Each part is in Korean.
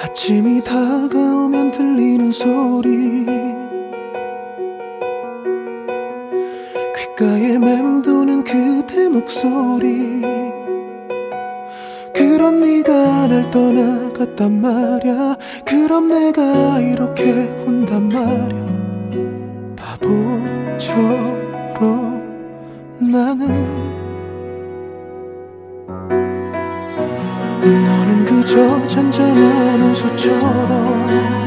아침이 다가오면 들리는 소리. 귓가에 맴도는 그대 목소리 그런 네가 날 떠나갔단 말야. 그럼 내가 이렇게 혼단 말야. 바보처럼 나는. 너는 그저 잔잔한 호수처럼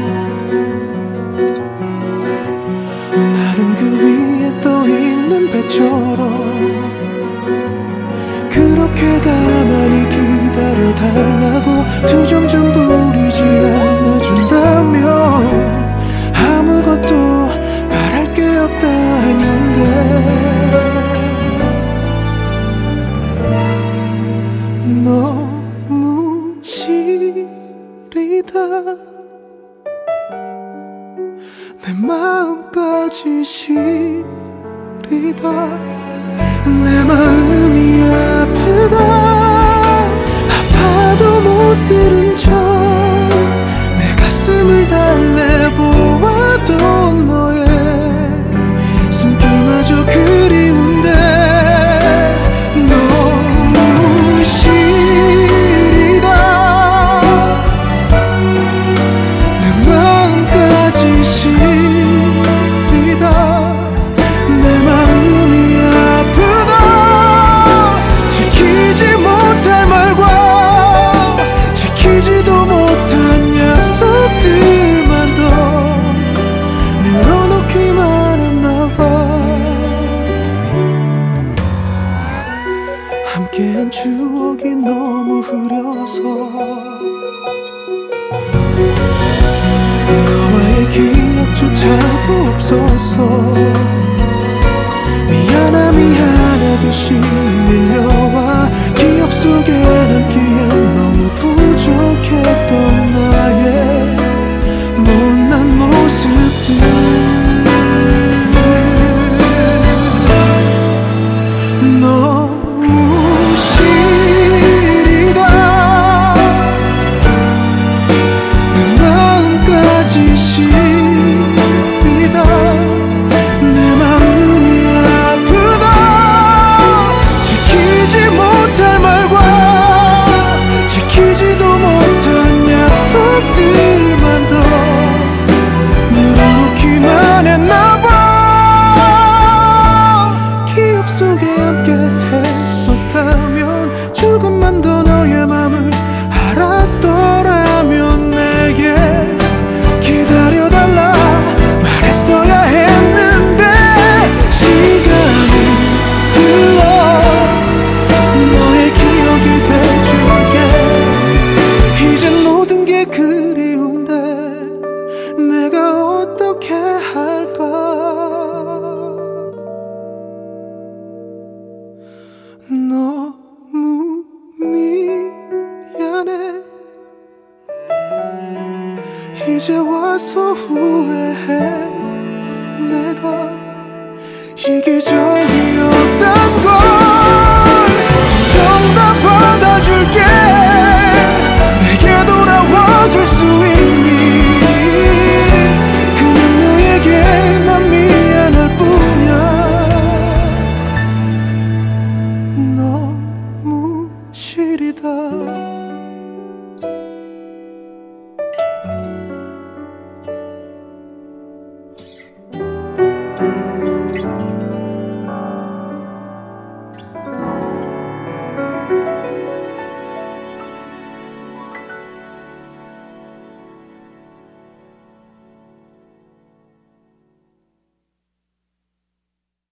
달라고 투정 좀 부리지 않아준다면 아무것도 바랄 게 없다 했는데. 너무 시리다. 내 마음까지 시리다. 내 마음이 아프다 아파 함께한 추억이 너무 흐려서 너와의 기억조차도 없었어 미안하 미안하듯이 밀려와 기억 속에 남 이제 와서 후회해 내가 이기적이었던 걸두 정다 받아줄게. 내게 돌아와줄 수 있니? 그냥 너에게 난 미안할 뿐이야. 너무 실이다.